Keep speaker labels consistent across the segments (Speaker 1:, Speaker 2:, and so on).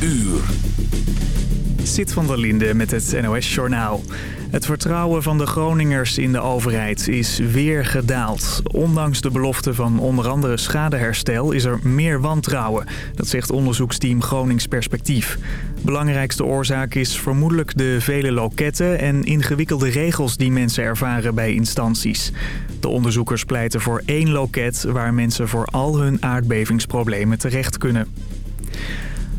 Speaker 1: uur.
Speaker 2: Zit van der Linde met het NOS-journaal. Het vertrouwen van de Groningers in de overheid is weer gedaald. Ondanks de belofte van onder andere schadeherstel is er meer wantrouwen. Dat zegt onderzoeksteam Gronings Perspectief. Belangrijkste oorzaak is vermoedelijk de vele loketten en ingewikkelde regels die mensen ervaren bij instanties. De onderzoekers pleiten voor één loket waar mensen voor al hun aardbevingsproblemen terecht kunnen.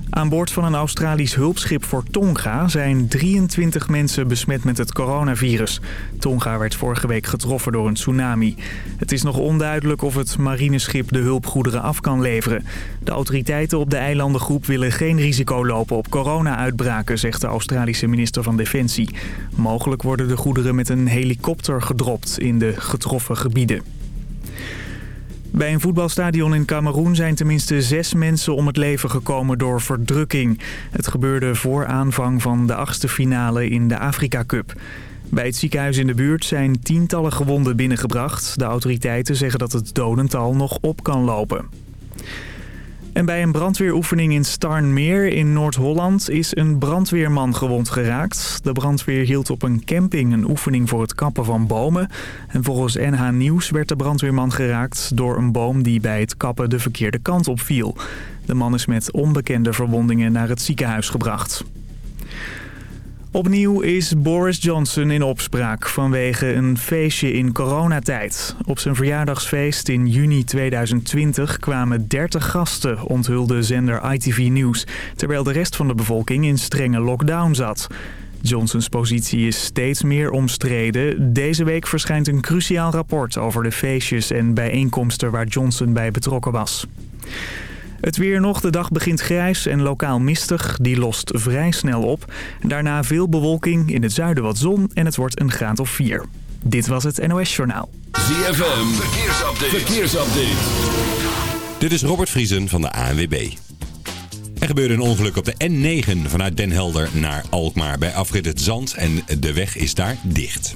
Speaker 2: Aan boord van een Australisch hulpschip voor Tonga zijn 23 mensen besmet met het coronavirus. Tonga werd vorige week getroffen door een tsunami. Het is nog onduidelijk of het marineschip de hulpgoederen af kan leveren. De autoriteiten op de eilandengroep willen geen risico lopen op corona-uitbraken, zegt de Australische minister van Defensie. Mogelijk worden de goederen met een helikopter gedropt in de getroffen gebieden. Bij een voetbalstadion in Cameroen zijn tenminste zes mensen om het leven gekomen door verdrukking. Het gebeurde voor aanvang van de achtste finale in de Afrika Cup. Bij het ziekenhuis in de buurt zijn tientallen gewonden binnengebracht. De autoriteiten zeggen dat het dodental nog op kan lopen. En bij een brandweeroefening in Starnmeer in Noord-Holland is een brandweerman gewond geraakt. De brandweer hield op een camping een oefening voor het kappen van bomen. En volgens NH Nieuws werd de brandweerman geraakt door een boom die bij het kappen de verkeerde kant op viel. De man is met onbekende verwondingen naar het ziekenhuis gebracht. Opnieuw is Boris Johnson in opspraak vanwege een feestje in coronatijd. Op zijn verjaardagsfeest in juni 2020 kwamen 30 gasten, onthulde zender ITV News... terwijl de rest van de bevolking in strenge lockdown zat. Johnsons positie is steeds meer omstreden. Deze week verschijnt een cruciaal rapport over de feestjes en bijeenkomsten waar Johnson bij betrokken was. Het weer nog. De dag begint grijs en lokaal mistig. Die lost vrij snel op. Daarna veel bewolking, in het zuiden wat zon en het wordt een graad of 4. Dit was het NOS Journaal.
Speaker 1: ZFM, verkeersupdate. verkeersupdate.
Speaker 3: Dit is Robert Vriesen van de ANWB. Er gebeurde een ongeluk op de N9 vanuit Den Helder naar Alkmaar bij afrit het Zand en de weg is daar dicht.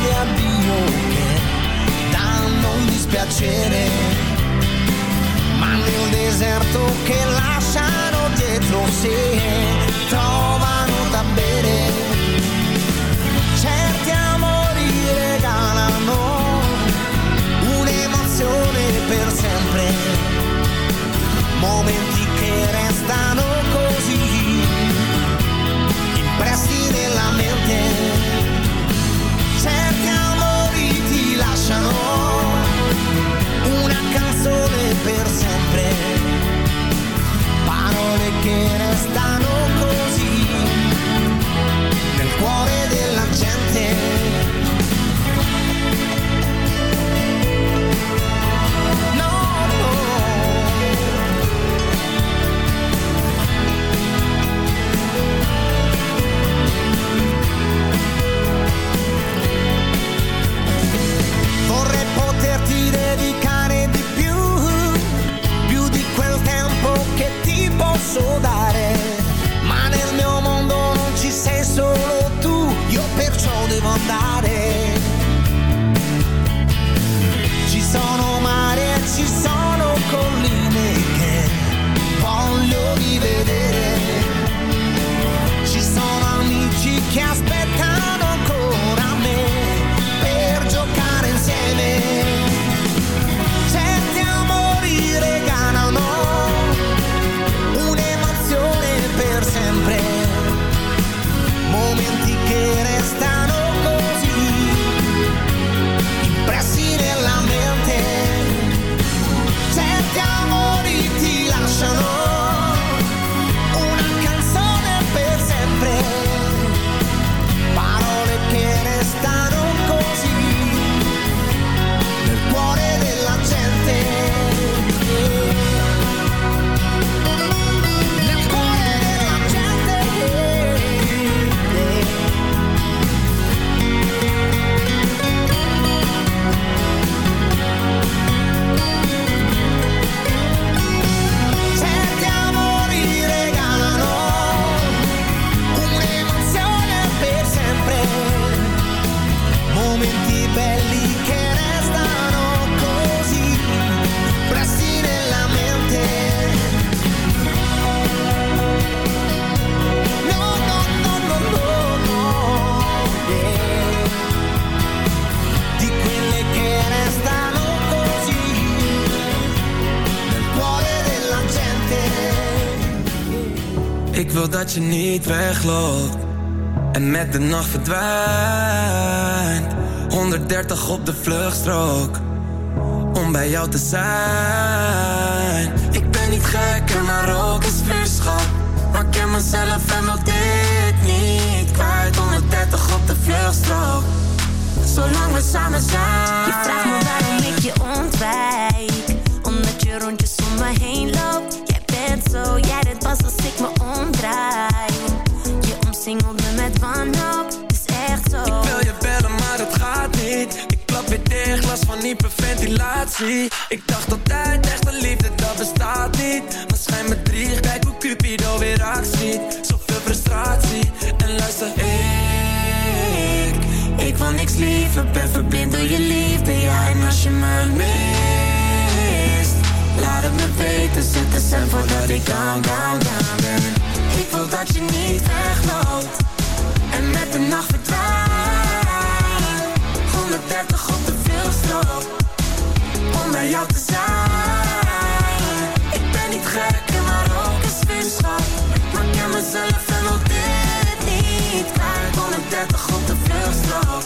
Speaker 4: di addio che danno un dispiacere, ma nel deserto che lasciano dietro sé trovano
Speaker 5: verdwijnt. 130 op de vluchtstrook om bij jou te zijn. Ik ben niet gek en maar ook is vuurschap. Maar ik ken mezelf en wil dit niet kwijt. 130 op de vluchtstrook, zolang we samen zijn.
Speaker 6: Ik
Speaker 5: dacht altijd, echte liefde, dat bestaat niet. Maar schijn me drie, kijk hoe Cupido weer actie. Zoveel frustratie, en luister, ik... Ik wil niks liever, ben verblind door je liefde, ja. En als je me mist, laat het me weten. Zet de stem voordat ik down, down, down ben. Ik wil dat je niet wegloopt, en met de nacht verdwijnt. 130 op de veelstrook, om bij jou te zijn. Ik ben niet gek, maar ook een. Maar ik ken mezelf en wil dit niet kwijt. 130 op de vluchtstrook,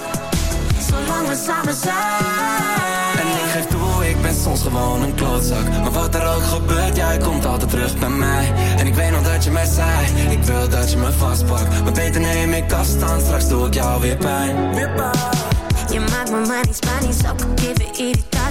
Speaker 5: zolang we samen zijn. En ik geef toe, ik ben soms gewoon een klootzak. Maar wat er ook gebeurt, jij komt altijd terug bij mij. En ik weet nog dat je mij zei, ik wil dat je me vastpakt. Maar beter neem ik afstand, straks doe ik jou weer pijn. Weer pijn.
Speaker 6: Je maakt me maar niet Spanisch, ook geven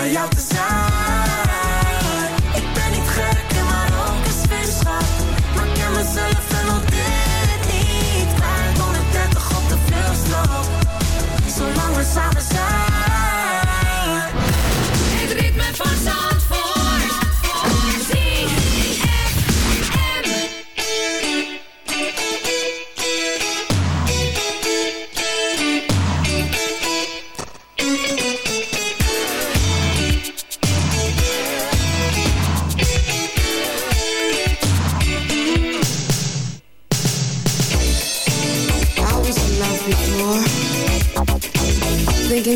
Speaker 5: om bij jou te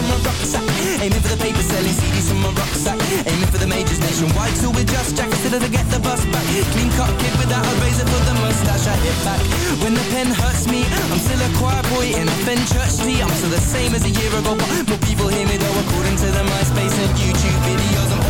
Speaker 7: from my rucksack Aiming for the paper selling CDs from my rucksack Aiming for the majors nationwide So with just jackets to get the bus back. Clean cut kid without a razor for the mustache I hit back. When the pen hurts me I'm still a choir boy in a Fen church tee I'm still the same as a year ago But more people hear me though According to the MySpace and YouTube videos. I'm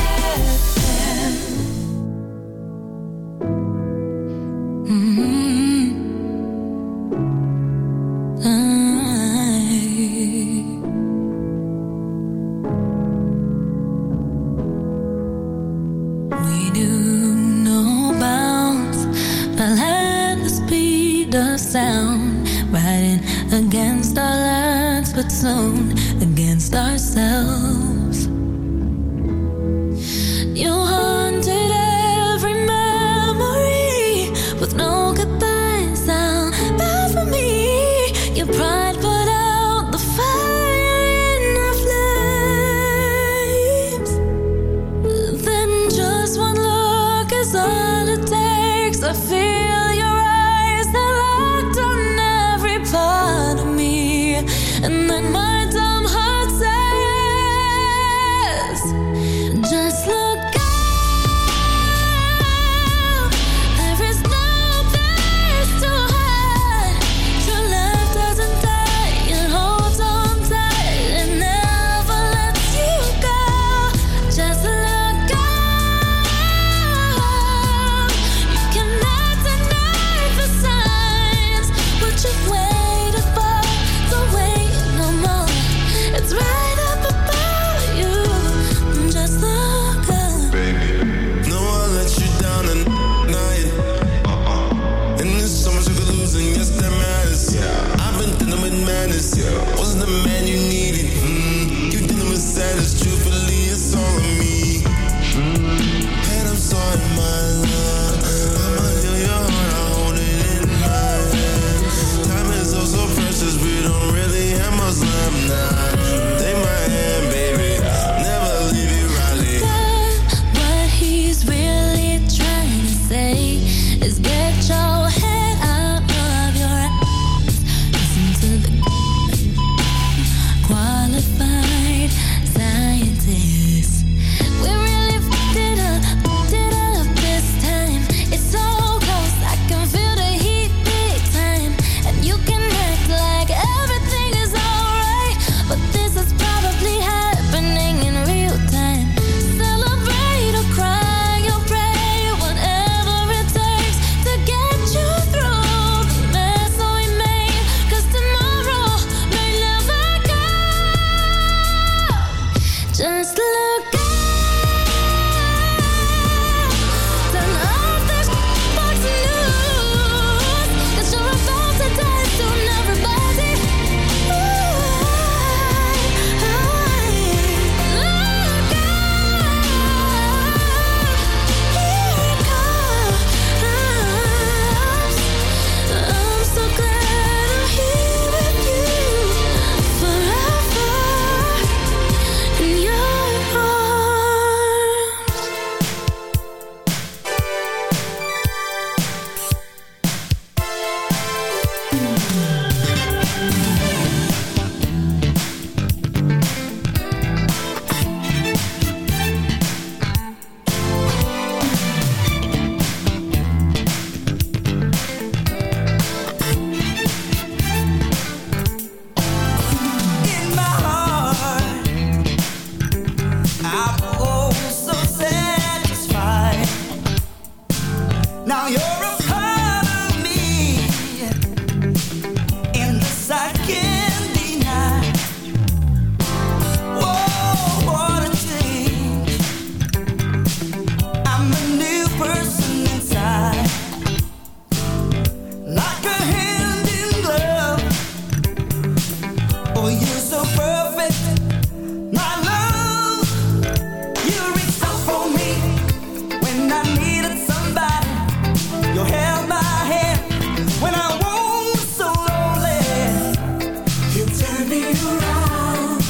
Speaker 8: around.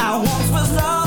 Speaker 8: I once was loved.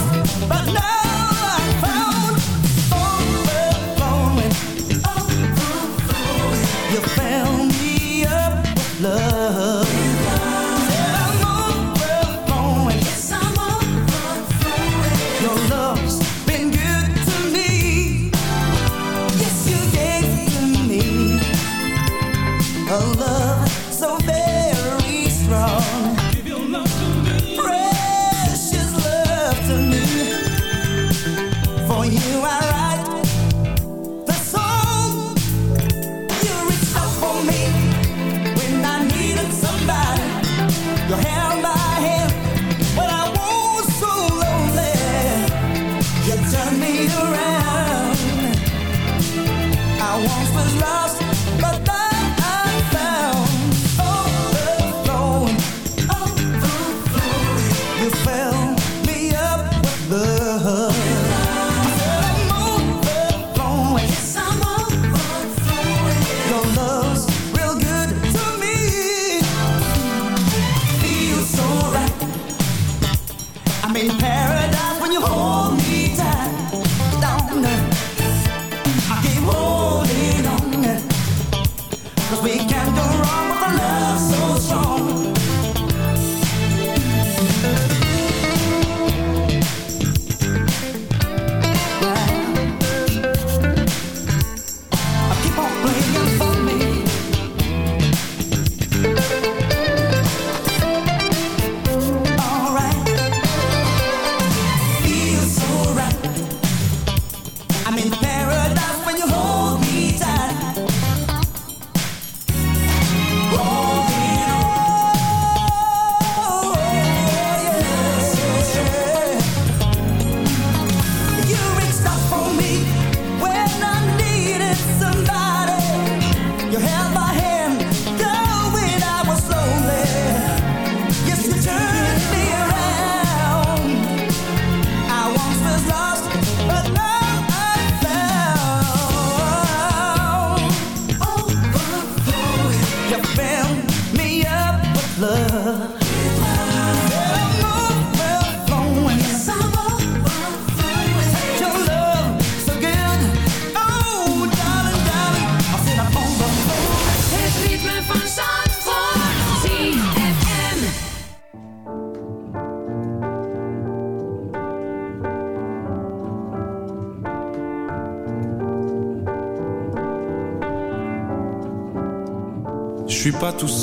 Speaker 9: Pas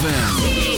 Speaker 8: Baby,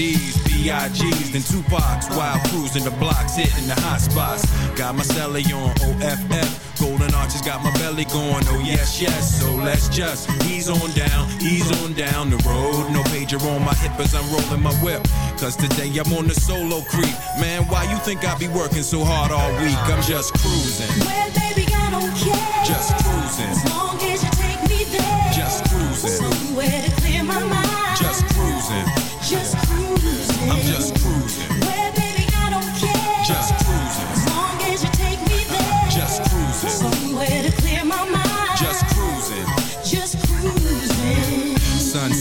Speaker 10: CDs, B.I.G.'s, then Tupac's. While cruising the blocks, hitting the hot spots. Got my celly on OFF. Golden arches got my belly going, oh yes, yes. So let's just ease on down, ease on down the road. No pager on my hip as I'm rolling my whip. Cause today I'm on the solo creep. Man, why you think I be working so hard all week? I'm just cruising.
Speaker 8: Well, baby, I don't care.
Speaker 10: Just cruising.
Speaker 8: As long as you take me there.
Speaker 10: Just cruising.
Speaker 8: Somewhere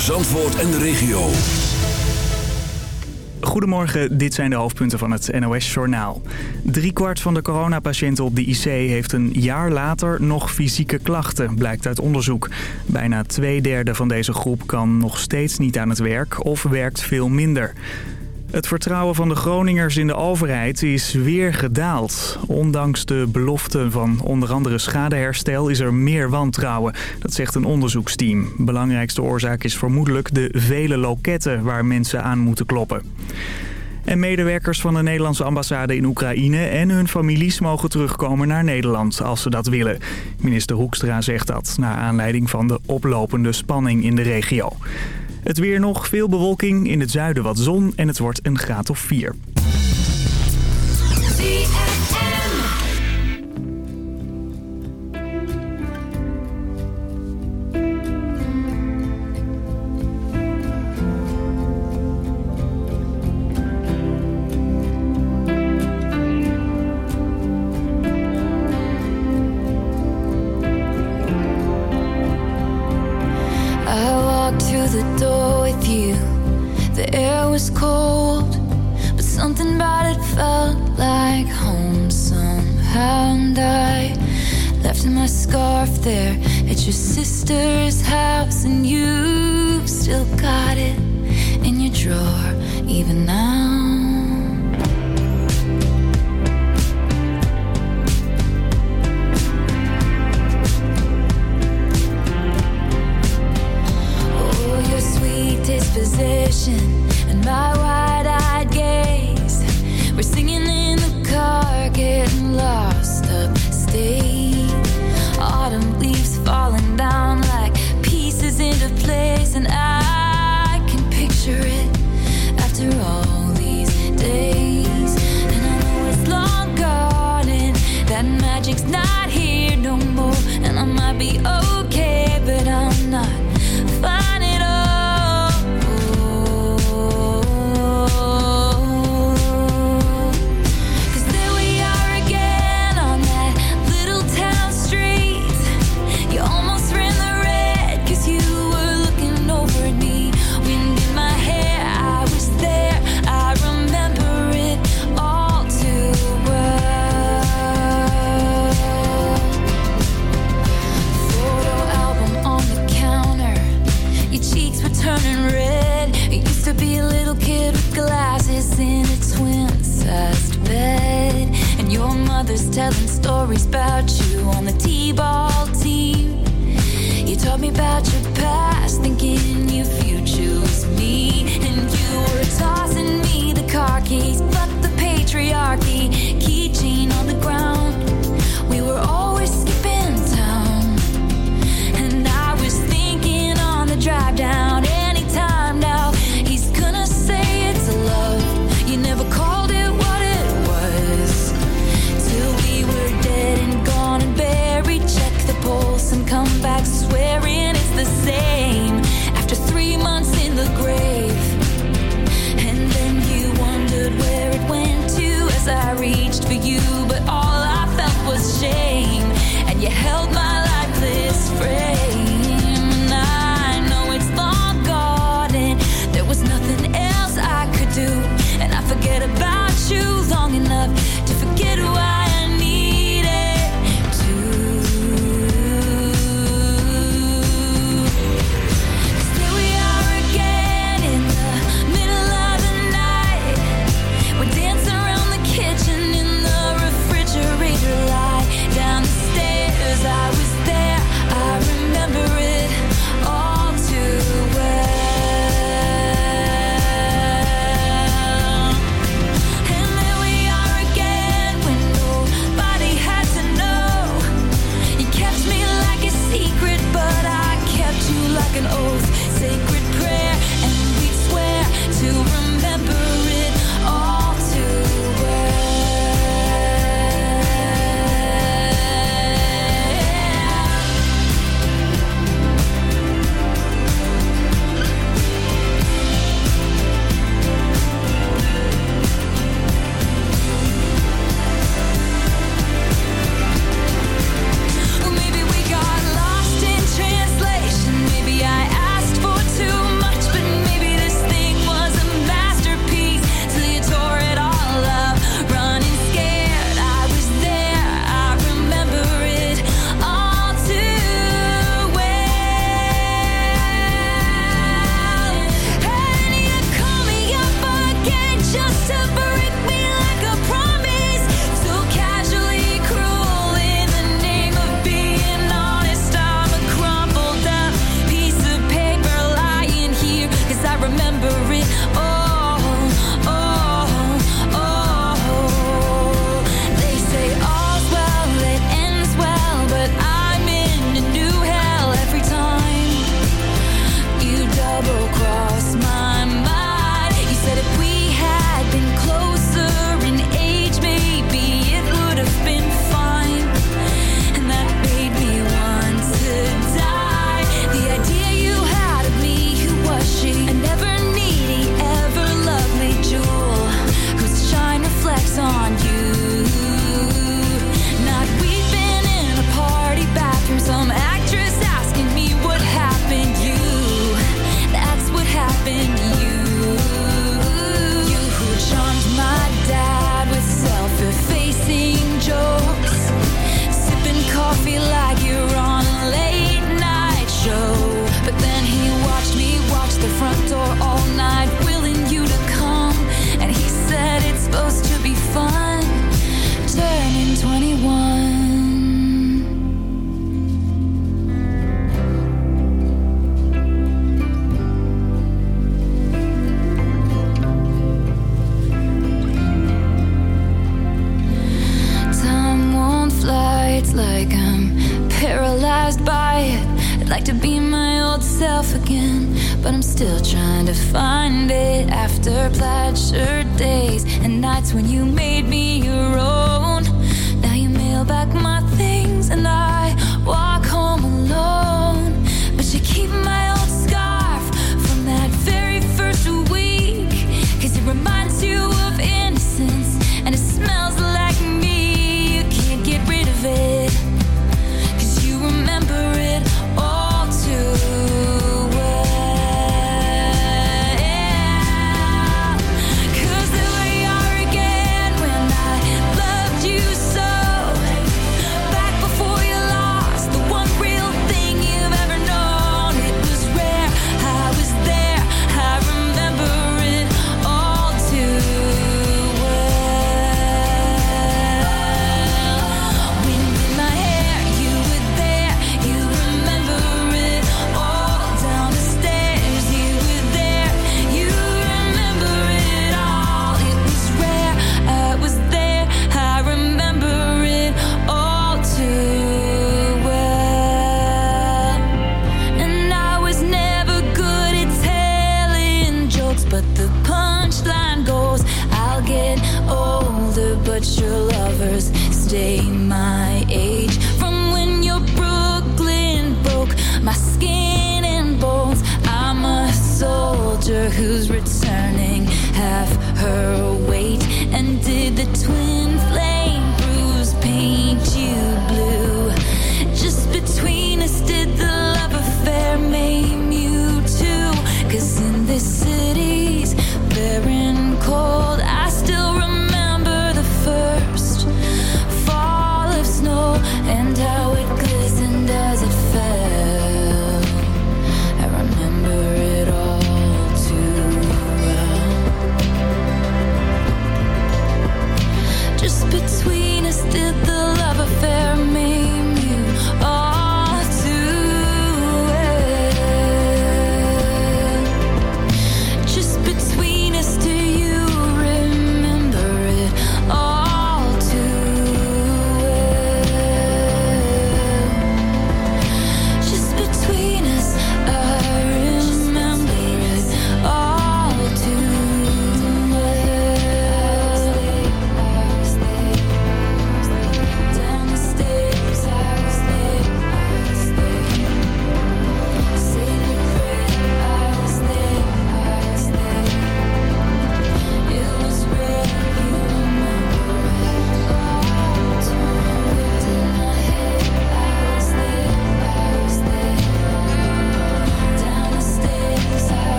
Speaker 1: Voor Zandvoort en de regio.
Speaker 2: Goedemorgen, dit zijn de hoofdpunten van het NOS-journaal. Driekwart van de coronapatiënten op de IC heeft een jaar later nog fysieke klachten, blijkt uit onderzoek. Bijna twee derde van deze groep kan nog steeds niet aan het werk of werkt veel minder. Het vertrouwen van de Groningers in de overheid is weer gedaald. Ondanks de beloften van onder andere schadeherstel is er meer wantrouwen. Dat zegt een onderzoeksteam. Belangrijkste oorzaak is vermoedelijk de vele loketten waar mensen aan moeten kloppen. En medewerkers van de Nederlandse ambassade in Oekraïne en hun families mogen terugkomen naar Nederland als ze dat willen. Minister Hoekstra zegt dat, naar aanleiding van de oplopende spanning in de regio. Het weer nog, veel bewolking, in het zuiden wat zon en het wordt een graad of 4.